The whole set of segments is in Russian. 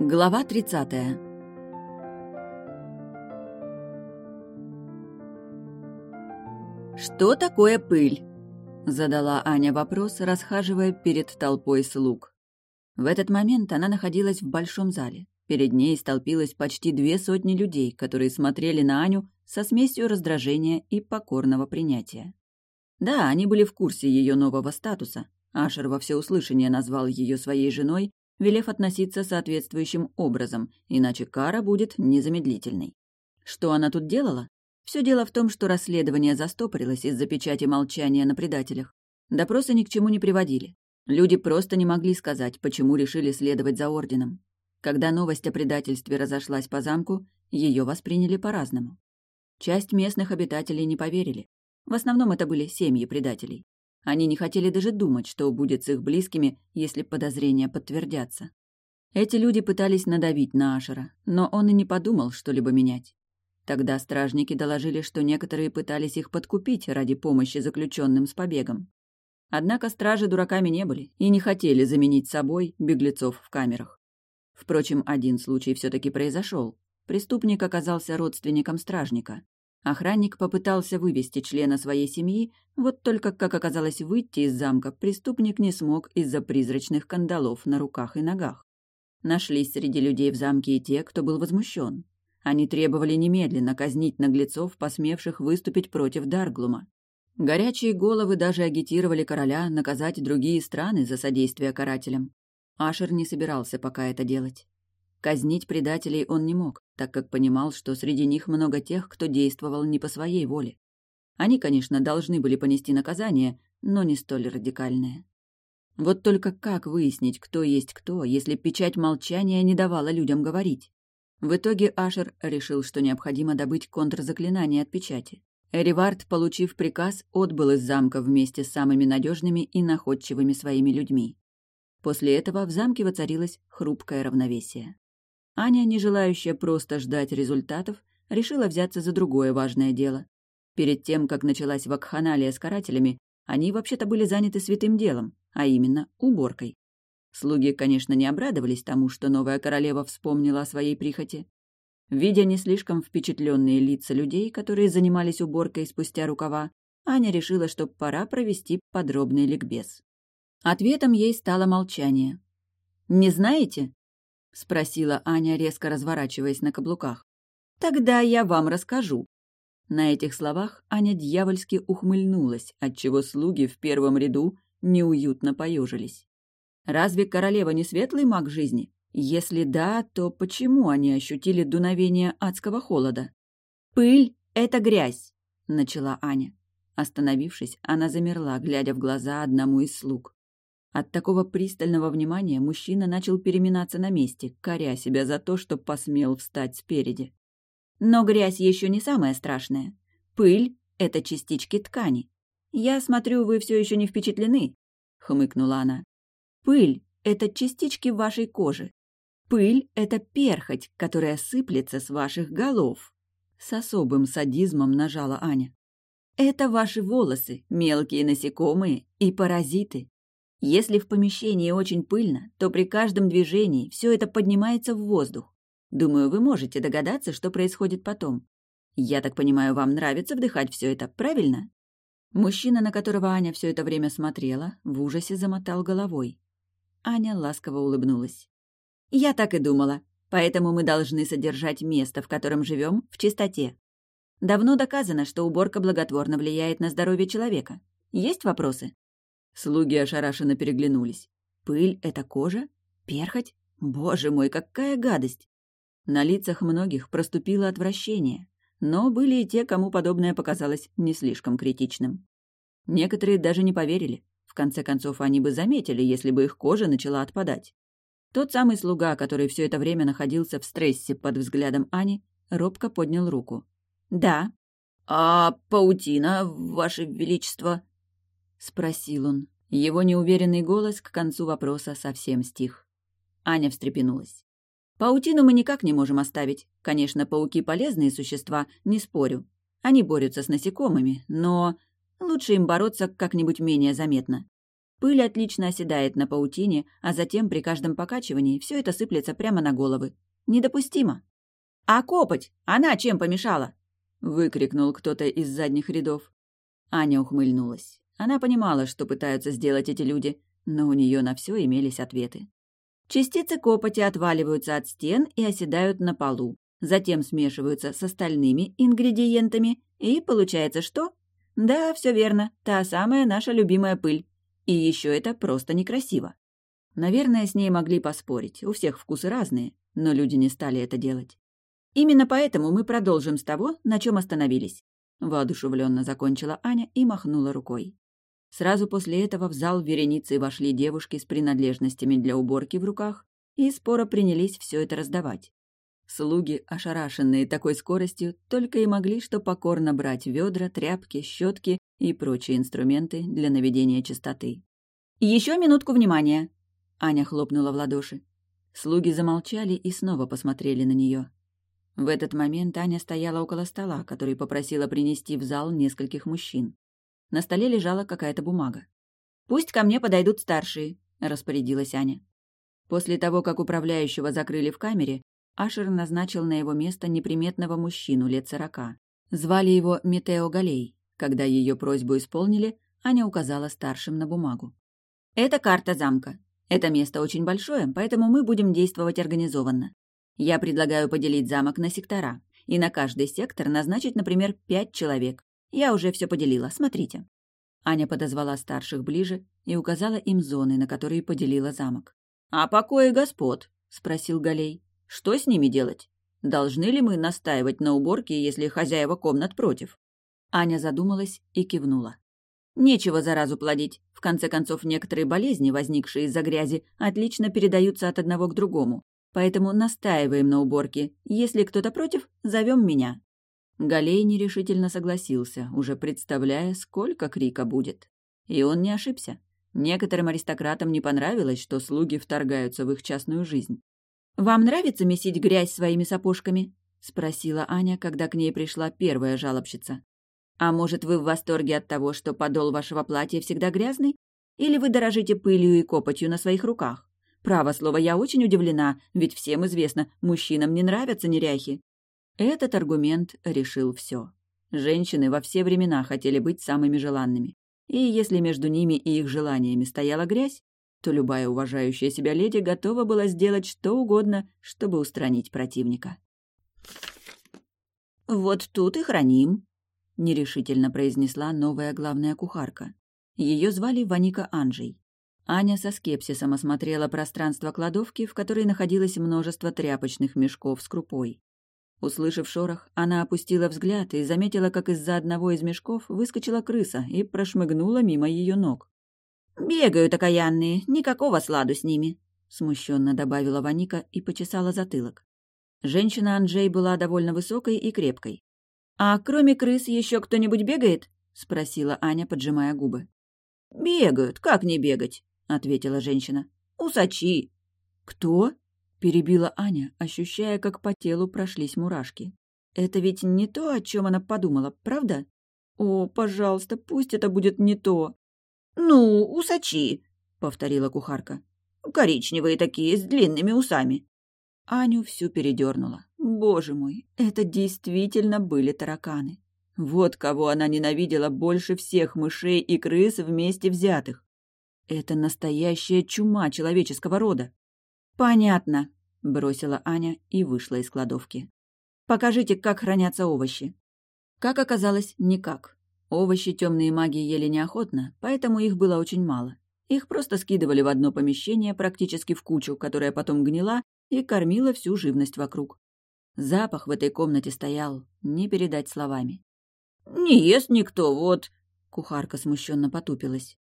Глава 30 «Что такое пыль?» — задала Аня вопрос, расхаживая перед толпой слуг. В этот момент она находилась в большом зале. Перед ней столпилось почти две сотни людей, которые смотрели на Аню со смесью раздражения и покорного принятия. Да, они были в курсе ее нового статуса. Ашер во всеуслышание назвал ее своей женой, велев относиться соответствующим образом, иначе кара будет незамедлительной. Что она тут делала? Все дело в том, что расследование застопорилось из-за печати молчания на предателях. Допросы ни к чему не приводили. Люди просто не могли сказать, почему решили следовать за орденом. Когда новость о предательстве разошлась по замку, ее восприняли по-разному. Часть местных обитателей не поверили. В основном это были семьи предателей. Они не хотели даже думать, что будет с их близкими, если подозрения подтвердятся. Эти люди пытались надавить на Ашера, но он и не подумал что-либо менять. Тогда стражники доложили, что некоторые пытались их подкупить ради помощи заключенным с побегом. Однако стражи дураками не были и не хотели заменить собой беглецов в камерах. Впрочем, один случай все таки произошел. Преступник оказался родственником стражника. Охранник попытался вывести члена своей семьи, вот только, как оказалось, выйти из замка преступник не смог из-за призрачных кандалов на руках и ногах. Нашлись среди людей в замке и те, кто был возмущен. Они требовали немедленно казнить наглецов, посмевших выступить против Дарглума. Горячие головы даже агитировали короля наказать другие страны за содействие карателям. Ашер не собирался пока это делать. Казнить предателей он не мог, так как понимал, что среди них много тех, кто действовал не по своей воле. Они, конечно, должны были понести наказание, но не столь радикальное. Вот только как выяснить, кто есть кто, если печать молчания не давала людям говорить? В итоге Ашер решил, что необходимо добыть контрзаклинание от печати. Эривард, получив приказ, отбыл из замка вместе с самыми надежными и находчивыми своими людьми. После этого в замке воцарилось хрупкое равновесие. Аня, не желающая просто ждать результатов, решила взяться за другое важное дело. Перед тем, как началась вакханалия с карателями, они вообще-то были заняты святым делом, а именно уборкой. Слуги, конечно, не обрадовались тому, что новая королева вспомнила о своей прихоти. Видя не слишком впечатленные лица людей, которые занимались уборкой спустя рукава, Аня решила, что пора провести подробный ликбез. Ответом ей стало молчание. «Не знаете?» — спросила Аня, резко разворачиваясь на каблуках. «Тогда я вам расскажу». На этих словах Аня дьявольски ухмыльнулась, отчего слуги в первом ряду неуютно поежились. «Разве королева не светлый маг жизни? Если да, то почему они ощутили дуновение адского холода?» «Пыль — это грязь», — начала Аня. Остановившись, она замерла, глядя в глаза одному из слуг. От такого пристального внимания мужчина начал переминаться на месте, коря себя за то, что посмел встать спереди. Но грязь еще не самое страшное. Пыль — это частички ткани. Я смотрю, вы все еще не впечатлены, — хмыкнула она. Пыль — это частички вашей кожи. Пыль — это перхоть, которая сыплется с ваших голов. С особым садизмом нажала Аня. Это ваши волосы, мелкие насекомые и паразиты. Если в помещении очень пыльно, то при каждом движении все это поднимается в воздух. Думаю, вы можете догадаться, что происходит потом. Я так понимаю, вам нравится вдыхать все это, правильно? Мужчина, на которого Аня все это время смотрела, в ужасе замотал головой. Аня ласково улыбнулась. Я так и думала. Поэтому мы должны содержать место, в котором живем, в чистоте. Давно доказано, что уборка благотворно влияет на здоровье человека. Есть вопросы? Слуги ошарашенно переглянулись. Пыль — это кожа? Перхоть? Боже мой, какая гадость! На лицах многих проступило отвращение, но были и те, кому подобное показалось не слишком критичным. Некоторые даже не поверили. В конце концов, они бы заметили, если бы их кожа начала отпадать. Тот самый слуга, который все это время находился в стрессе под взглядом Ани, робко поднял руку. «Да». «А паутина, Ваше Величество?» — спросил он. Его неуверенный голос к концу вопроса совсем стих. Аня встрепенулась. «Паутину мы никак не можем оставить. Конечно, пауки — полезные существа, не спорю. Они борются с насекомыми, но лучше им бороться как-нибудь менее заметно. Пыль отлично оседает на паутине, а затем при каждом покачивании все это сыплется прямо на головы. Недопустимо. «А копоть? Она чем помешала?» — выкрикнул кто-то из задних рядов. Аня ухмыльнулась. Она понимала, что пытаются сделать эти люди, но у нее на все имелись ответы. Частицы копоти отваливаются от стен и оседают на полу, затем смешиваются с остальными ингредиентами, и получается что? Да, все верно, та самая наша любимая пыль. И еще это просто некрасиво. Наверное, с ней могли поспорить, у всех вкусы разные, но люди не стали это делать. Именно поэтому мы продолжим с того, на чем остановились. Воодушевленно закончила Аня и махнула рукой. Сразу после этого в зал вереницей вошли девушки с принадлежностями для уборки в руках и споро принялись все это раздавать. Слуги, ошарашенные такой скоростью, только и могли что покорно брать ведра, тряпки, щетки и прочие инструменты для наведения чистоты. Еще минутку внимания!» Аня хлопнула в ладоши. Слуги замолчали и снова посмотрели на нее. В этот момент Аня стояла около стола, который попросила принести в зал нескольких мужчин. На столе лежала какая-то бумага. «Пусть ко мне подойдут старшие», — распорядилась Аня. После того, как управляющего закрыли в камере, Ашер назначил на его место неприметного мужчину лет сорока. Звали его Метео Галей. Когда ее просьбу исполнили, Аня указала старшим на бумагу. «Это карта замка. Это место очень большое, поэтому мы будем действовать организованно. Я предлагаю поделить замок на сектора, и на каждый сектор назначить, например, пять человек. Я уже все поделила, смотрите». Аня подозвала старших ближе и указала им зоны, на которые поделила замок. «А покои господ?» — спросил Галей. Что с ними делать? Должны ли мы настаивать на уборке, если хозяева комнат против? Аня задумалась и кивнула. Нечего заразу плодить. В конце концов, некоторые болезни, возникшие из-за грязи, отлично передаются от одного к другому. Поэтому настаиваем на уборке. Если кто-то против, зовем меня. Галей нерешительно согласился, уже представляя, сколько крика будет. И он не ошибся. Некоторым аристократам не понравилось, что слуги вторгаются в их частную жизнь. «Вам нравится месить грязь своими сапожками?» — спросила Аня, когда к ней пришла первая жалобщица. «А может, вы в восторге от того, что подол вашего платья всегда грязный? Или вы дорожите пылью и копотью на своих руках? Право слово, я очень удивлена, ведь всем известно, мужчинам не нравятся неряхи». Этот аргумент решил все. Женщины во все времена хотели быть самыми желанными. И если между ними и их желаниями стояла грязь, то любая уважающая себя леди готова была сделать что угодно, чтобы устранить противника. «Вот тут и храним», — нерешительно произнесла новая главная кухарка. Ее звали Ваника Анжей. Аня со скепсисом осмотрела пространство кладовки, в которой находилось множество тряпочных мешков с крупой. Услышав шорох, она опустила взгляд и заметила, как из-за одного из мешков выскочила крыса и прошмыгнула мимо ее ног. «Бегают окаянные, никакого сладу с ними», — смущенно добавила Ваника и почесала затылок. Женщина Анджей была довольно высокой и крепкой. «А кроме крыс еще кто-нибудь бегает?» — спросила Аня, поджимая губы. «Бегают, как не бегать?» — ответила женщина. «Усачи». «Кто?» — перебила Аня, ощущая, как по телу прошлись мурашки. «Это ведь не то, о чем она подумала, правда?» «О, пожалуйста, пусть это будет не то!» «Ну, усачи», — повторила кухарка. «Коричневые такие, с длинными усами». Аню всю передернула. Боже мой, это действительно были тараканы. Вот кого она ненавидела больше всех мышей и крыс вместе взятых. Это настоящая чума человеческого рода. «Понятно», — бросила Аня и вышла из кладовки. «Покажите, как хранятся овощи». Как оказалось, никак. Овощи темные маги ели неохотно, поэтому их было очень мало. Их просто скидывали в одно помещение, практически в кучу, которая потом гнила и кормила всю живность вокруг. Запах в этой комнате стоял, не передать словами. «Не ест никто, вот...» Кухарка смущенно потупилась.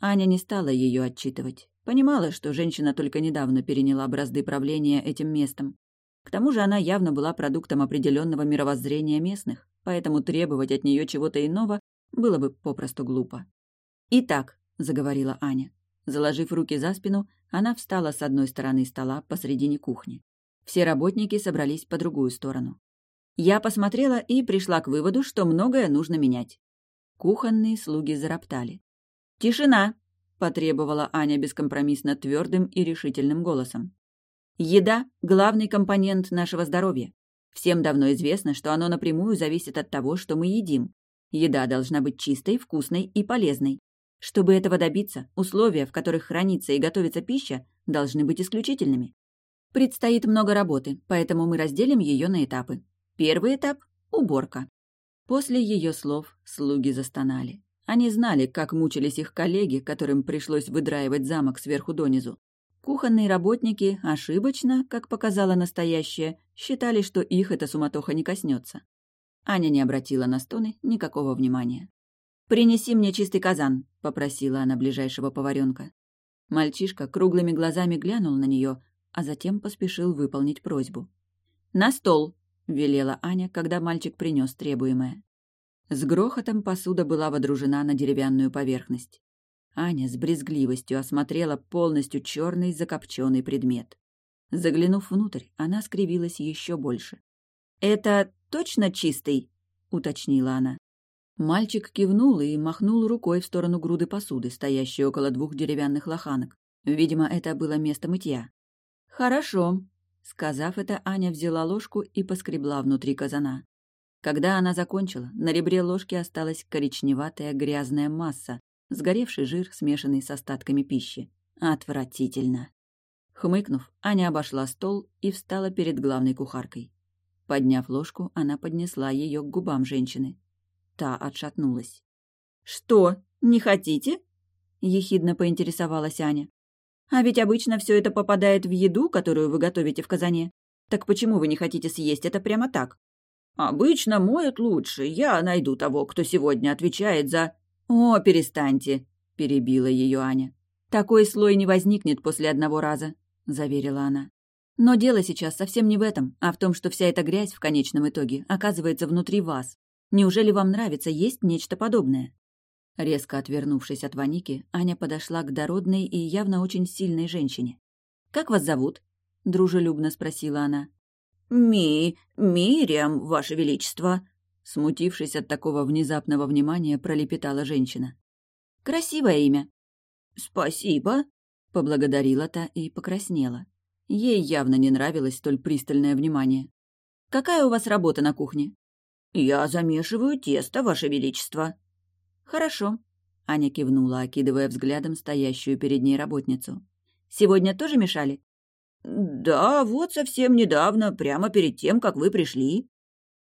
Аня не стала ее отчитывать. Понимала, что женщина только недавно переняла бразды правления этим местом. К тому же она явно была продуктом определенного мировоззрения местных, поэтому требовать от нее чего-то иного было бы попросту глупо. «Итак», — заговорила Аня. Заложив руки за спину, она встала с одной стороны стола посредине кухни. Все работники собрались по другую сторону. Я посмотрела и пришла к выводу, что многое нужно менять. Кухонные слуги зароптали. «Тишина!» — потребовала Аня бескомпромиссно твердым и решительным голосом. «Еда — главный компонент нашего здоровья. Всем давно известно, что оно напрямую зависит от того, что мы едим. Еда должна быть чистой, вкусной и полезной. Чтобы этого добиться, условия, в которых хранится и готовится пища, должны быть исключительными. Предстоит много работы, поэтому мы разделим ее на этапы. Первый этап — уборка. После ее слов слуги застонали. Они знали, как мучились их коллеги, которым пришлось выдраивать замок сверху донизу. Кухонные работники ошибочно, как показала настоящее, считали, что их эта суматоха не коснется. Аня не обратила на стоны никакого внимания. «Принеси мне чистый казан», — попросила она ближайшего поваренка. Мальчишка круглыми глазами глянул на нее, а затем поспешил выполнить просьбу. «На стол!» — велела Аня, когда мальчик принес требуемое. С грохотом посуда была водружена на деревянную поверхность. Аня с брезгливостью осмотрела полностью черный закопченный предмет. Заглянув внутрь, она скривилась еще больше. «Это точно чистый?» — уточнила она. Мальчик кивнул и махнул рукой в сторону груды посуды, стоящей около двух деревянных лоханок. Видимо, это было место мытья. «Хорошо», — сказав это, Аня взяла ложку и поскребла внутри казана. Когда она закончила, на ребре ложки осталась коричневатая грязная масса, сгоревший жир, смешанный с остатками пищи. Отвратительно. Хмыкнув, Аня обошла стол и встала перед главной кухаркой. Подняв ложку, она поднесла ее к губам женщины. Та отшатнулась. «Что, не хотите?» — ехидно поинтересовалась Аня. «А ведь обычно все это попадает в еду, которую вы готовите в казане. Так почему вы не хотите съесть это прямо так?» «Обычно моют лучше. Я найду того, кто сегодня отвечает за...» «О, перестаньте!» — перебила ее Аня. «Такой слой не возникнет после одного раза», — заверила она. «Но дело сейчас совсем не в этом, а в том, что вся эта грязь в конечном итоге оказывается внутри вас. Неужели вам нравится есть нечто подобное?» Резко отвернувшись от Ваники, Аня подошла к дородной и явно очень сильной женщине. «Как вас зовут?» — дружелюбно спросила она. «Ми... Мириам, Ваше Величество!» Смутившись от такого внезапного внимания, пролепетала женщина. «Красивое имя». «Спасибо», — поблагодарила та и покраснела. Ей явно не нравилось столь пристальное внимание. «Какая у вас работа на кухне?» «Я замешиваю тесто, Ваше Величество». «Хорошо», — Аня кивнула, окидывая взглядом стоящую перед ней работницу. «Сегодня тоже мешали?» «Да, вот совсем недавно, прямо перед тем, как вы пришли».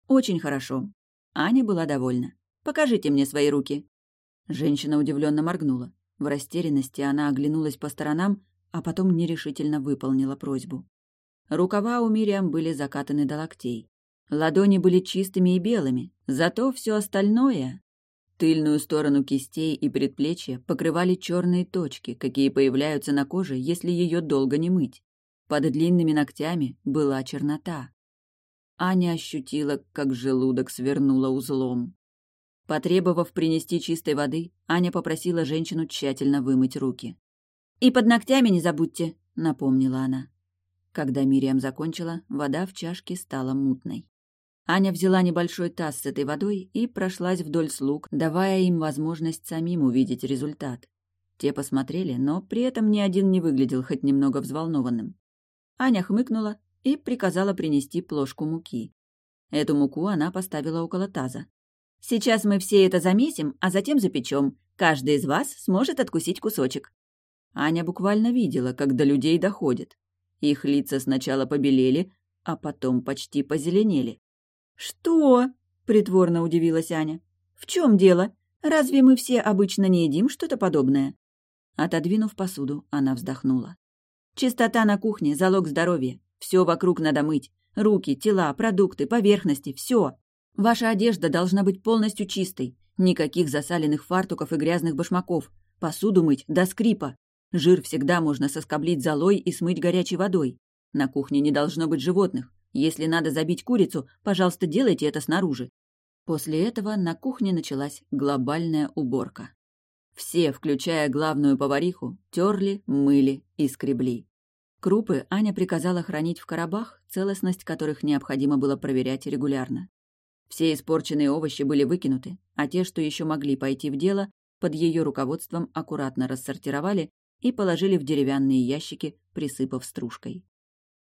«Очень хорошо. Аня была довольна. «Покажите мне свои руки». Женщина удивленно моргнула. В растерянности она оглянулась по сторонам, а потом нерешительно выполнила просьбу. Рукава у Мириам были закатаны до локтей. Ладони были чистыми и белыми, зато все остальное... Тыльную сторону кистей и предплечья покрывали черные точки, какие появляются на коже, если ее долго не мыть. Под длинными ногтями была чернота. Аня ощутила, как желудок свернула узлом. Потребовав принести чистой воды, Аня попросила женщину тщательно вымыть руки. «И под ногтями не забудьте», — напомнила она. Когда Мириам закончила, вода в чашке стала мутной. Аня взяла небольшой таз с этой водой и прошлась вдоль слуг, давая им возможность самим увидеть результат. Те посмотрели, но при этом ни один не выглядел хоть немного взволнованным. Аня хмыкнула и приказала принести плошку муки. Эту муку она поставила около таза. «Сейчас мы все это замесим, а затем запечем. Каждый из вас сможет откусить кусочек». Аня буквально видела, как до людей доходит. Их лица сначала побелели, а потом почти позеленели. «Что?» — притворно удивилась Аня. «В чем дело? Разве мы все обычно не едим что-то подобное?» Отодвинув посуду, она вздохнула. «Чистота на кухне — залог здоровья. Все вокруг надо мыть. Руки, тела, продукты, поверхности, все. Ваша одежда должна быть полностью чистой. Никаких засаленных фартуков и грязных башмаков. Посуду мыть до скрипа. Жир всегда можно соскоблить золой и смыть горячей водой. На кухне не должно быть животных. Если надо забить курицу, пожалуйста, делайте это снаружи. После этого на кухне началась глобальная уборка. Все, включая главную повариху, терли, мыли и скребли. Крупы Аня приказала хранить в коробах, целостность которых необходимо было проверять регулярно. Все испорченные овощи были выкинуты, а те, что еще могли пойти в дело, под ее руководством аккуратно рассортировали и положили в деревянные ящики, присыпав стружкой.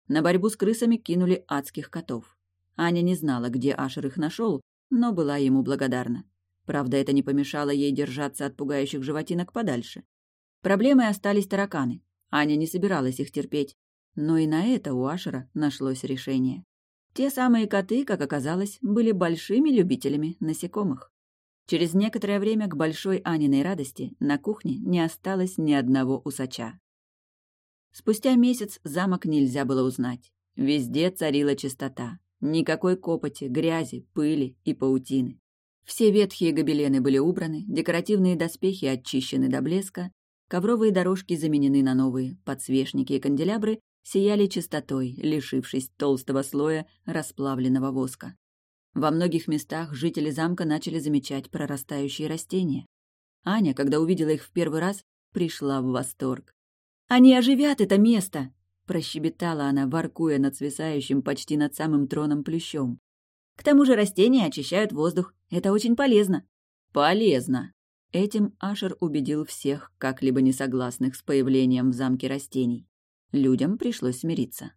На борьбу с крысами кинули адских котов. Аня не знала, где Ашер их нашел, но была ему благодарна. Правда, это не помешало ей держаться от пугающих животинок подальше. Проблемой остались тараканы. Аня не собиралась их терпеть. Но и на это у Ашера нашлось решение. Те самые коты, как оказалось, были большими любителями насекомых. Через некоторое время к большой Аниной радости на кухне не осталось ни одного усача. Спустя месяц замок нельзя было узнать. Везде царила чистота. Никакой копоти, грязи, пыли и паутины. Все ветхие гобелены были убраны, декоративные доспехи очищены до блеска, ковровые дорожки заменены на новые, подсвечники и канделябры сияли чистотой, лишившись толстого слоя расплавленного воска. Во многих местах жители замка начали замечать прорастающие растения. Аня, когда увидела их в первый раз, пришла в восторг. «Они оживят это место!» – прощебетала она, воркуя над свисающим почти над самым троном плющом. «К тому же растения очищают воздух. Это очень полезно». «Полезно!» Этим Ашер убедил всех, как-либо несогласных с появлением в замке растений. Людям пришлось смириться.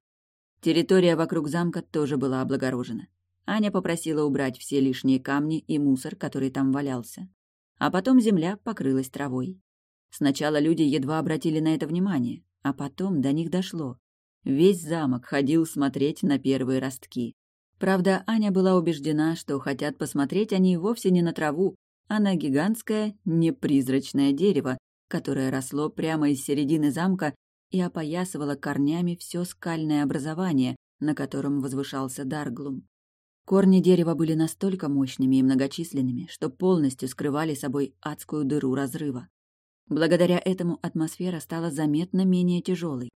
Территория вокруг замка тоже была облагорожена. Аня попросила убрать все лишние камни и мусор, который там валялся. А потом земля покрылась травой. Сначала люди едва обратили на это внимание, а потом до них дошло. Весь замок ходил смотреть на первые ростки. Правда, Аня была убеждена, что хотят посмотреть они вовсе не на траву, а на гигантское, непризрачное дерево, которое росло прямо из середины замка и опоясывала корнями все скальное образование, на котором возвышался Дарглум. Корни дерева были настолько мощными и многочисленными, что полностью скрывали собой адскую дыру разрыва. Благодаря этому атмосфера стала заметно менее тяжелой.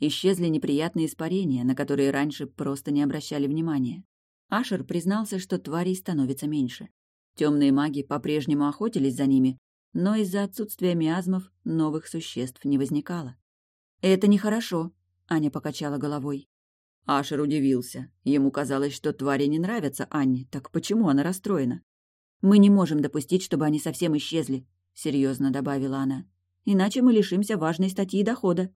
Исчезли неприятные испарения, на которые раньше просто не обращали внимания. Ашер признался, что тварей становится меньше. Темные маги по-прежнему охотились за ними, но из-за отсутствия миазмов новых существ не возникало. «Это нехорошо», — Аня покачала головой. Ашер удивился. Ему казалось, что твари не нравятся Анне. Так почему она расстроена? «Мы не можем допустить, чтобы они совсем исчезли», — серьезно добавила она. «Иначе мы лишимся важной статьи дохода».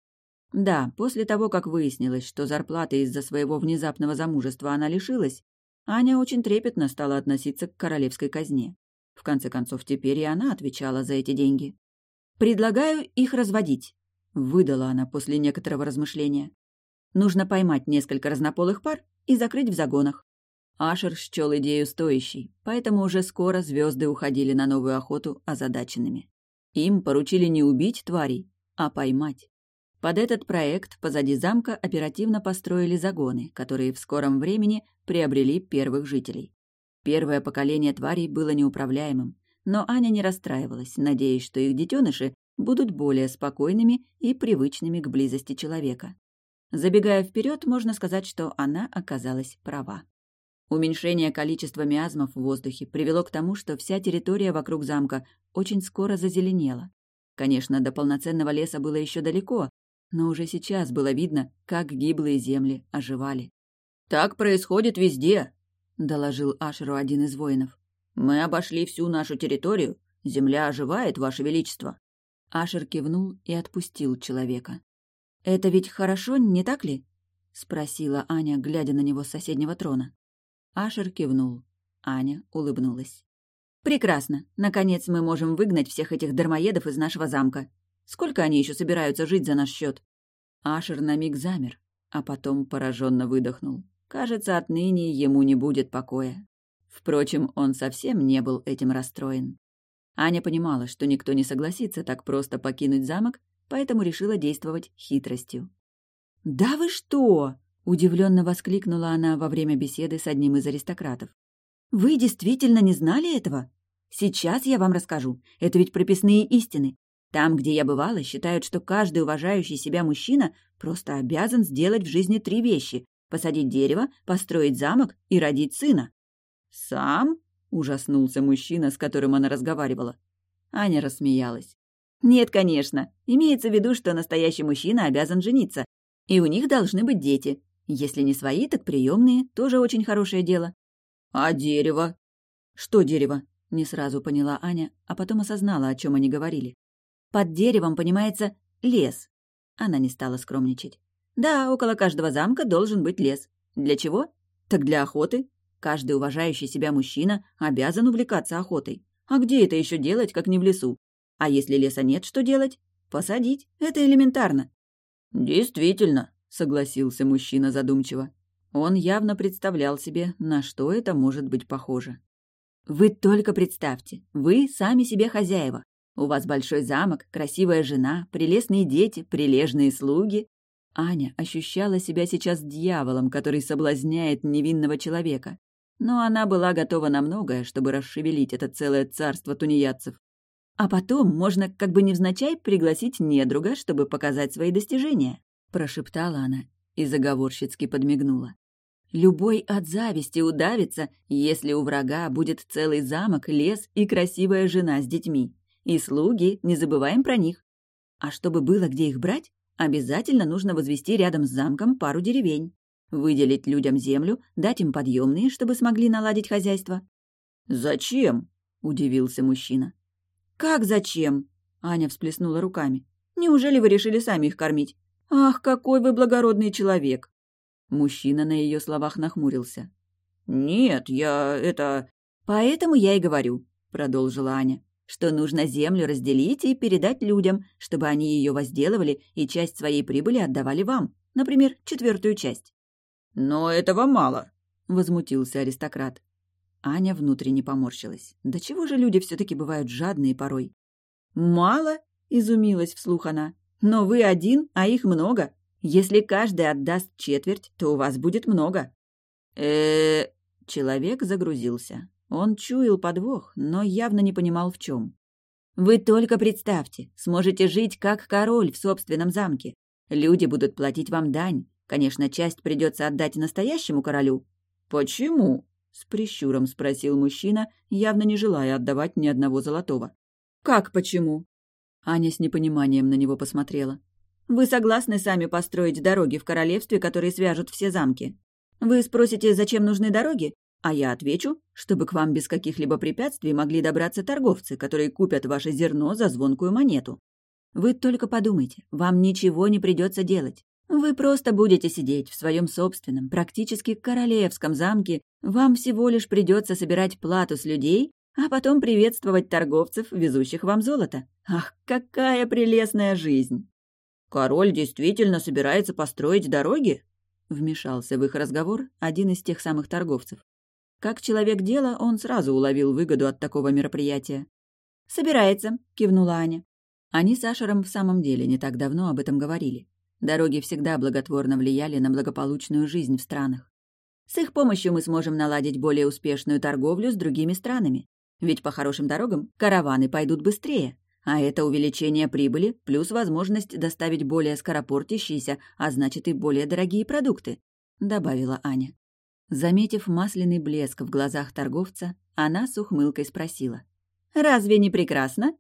Да, после того, как выяснилось, что зарплаты из-за своего внезапного замужества она лишилась, Аня очень трепетно стала относиться к королевской казне. В конце концов, теперь и она отвечала за эти деньги. «Предлагаю их разводить», Выдала она после некоторого размышления. Нужно поймать несколько разнополых пар и закрыть в загонах. Ашер счел идею стоящей, поэтому уже скоро звезды уходили на новую охоту озадаченными. Им поручили не убить тварей, а поймать. Под этот проект позади замка оперативно построили загоны, которые в скором времени приобрели первых жителей. Первое поколение тварей было неуправляемым, но Аня не расстраивалась, надеясь, что их детеныши будут более спокойными и привычными к близости человека. Забегая вперед, можно сказать, что она оказалась права. Уменьшение количества миазмов в воздухе привело к тому, что вся территория вокруг замка очень скоро зазеленела. Конечно, до полноценного леса было еще далеко, но уже сейчас было видно, как гиблые земли оживали. «Так происходит везде», — доложил Ашеру один из воинов. «Мы обошли всю нашу территорию. Земля оживает, Ваше Величество». Ашер кивнул и отпустил человека. «Это ведь хорошо, не так ли?» — спросила Аня, глядя на него с соседнего трона. Ашер кивнул. Аня улыбнулась. «Прекрасно. Наконец мы можем выгнать всех этих дармоедов из нашего замка. Сколько они еще собираются жить за наш счет?» Ашер на миг замер, а потом пораженно выдохнул. Кажется, отныне ему не будет покоя. Впрочем, он совсем не был этим расстроен. Аня понимала, что никто не согласится так просто покинуть замок, поэтому решила действовать хитростью. «Да вы что!» — удивленно воскликнула она во время беседы с одним из аристократов. «Вы действительно не знали этого? Сейчас я вам расскажу. Это ведь прописные истины. Там, где я бывала, считают, что каждый уважающий себя мужчина просто обязан сделать в жизни три вещи — посадить дерево, построить замок и родить сына. «Сам?» Ужаснулся мужчина, с которым она разговаривала. Аня рассмеялась. «Нет, конечно. Имеется в виду, что настоящий мужчина обязан жениться. И у них должны быть дети. Если не свои, так приемные. Тоже очень хорошее дело». «А дерево?» «Что дерево?» Не сразу поняла Аня, а потом осознала, о чем они говорили. «Под деревом, понимается, лес». Она не стала скромничать. «Да, около каждого замка должен быть лес. Для чего? Так для охоты. Каждый уважающий себя мужчина обязан увлекаться охотой. А где это еще делать, как не в лесу? А если леса нет, что делать? Посадить. Это элементарно». «Действительно», — согласился мужчина задумчиво. Он явно представлял себе, на что это может быть похоже. Вы только представьте, вы сами себе хозяева. У вас большой замок, красивая жена, прелестные дети, прилежные слуги. Аня ощущала себя сейчас дьяволом, который соблазняет невинного человека. Но она была готова на многое, чтобы расшевелить это целое царство тунеядцев. А потом можно как бы невзначай пригласить недруга, чтобы показать свои достижения, прошептала она и заговорщицки подмигнула. Любой от зависти удавится, если у врага будет целый замок, лес и красивая жена с детьми. И слуги, не забываем про них. А чтобы было где их брать, обязательно нужно возвести рядом с замком пару деревень. Выделить людям землю, дать им подъемные, чтобы смогли наладить хозяйство. «Зачем?» – удивился мужчина. «Как зачем?» – Аня всплеснула руками. «Неужели вы решили сами их кормить? Ах, какой вы благородный человек!» Мужчина на ее словах нахмурился. «Нет, я... это...» «Поэтому я и говорю», — продолжила Аня, «что нужно землю разделить и передать людям, чтобы они ее возделывали и часть своей прибыли отдавали вам, например, четвертую часть». «Но этого мало», — возмутился аристократ. Аня внутренне поморщилась. «Да чего же люди все таки бывают жадные порой?» «Мало?» — изумилась вслух она. «Но вы один, а их много. Если каждый отдаст четверть, то у вас будет много. э Человек загрузился. Он чуял подвох, но явно не понимал в чем. Вы только представьте, сможете жить как король в собственном замке. Люди будут платить вам дань. Конечно, часть придется отдать настоящему королю. Почему? С прищуром спросил мужчина, явно не желая отдавать ни одного золотого. Как почему? Аня с непониманием на него посмотрела. Вы согласны сами построить дороги в королевстве, которые свяжут все замки? Вы спросите, зачем нужны дороги? А я отвечу, чтобы к вам без каких-либо препятствий могли добраться торговцы, которые купят ваше зерно за звонкую монету. Вы только подумайте, вам ничего не придется делать. Вы просто будете сидеть в своем собственном, практически королевском замке, вам всего лишь придется собирать плату с людей, а потом приветствовать торговцев, везущих вам золото. Ах, какая прелестная жизнь! «Король действительно собирается построить дороги?» Вмешался в их разговор один из тех самых торговцев. Как человек дела, он сразу уловил выгоду от такого мероприятия. «Собирается», — кивнула Аня. Они с Ашером в самом деле не так давно об этом говорили. Дороги всегда благотворно влияли на благополучную жизнь в странах. С их помощью мы сможем наладить более успешную торговлю с другими странами. Ведь по хорошим дорогам караваны пойдут быстрее, а это увеличение прибыли плюс возможность доставить более скоропортящиеся, а значит и более дорогие продукты», — добавила Аня. Заметив масляный блеск в глазах торговца, она с ухмылкой спросила. «Разве не прекрасно?